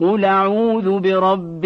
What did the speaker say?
قل أعوذ برب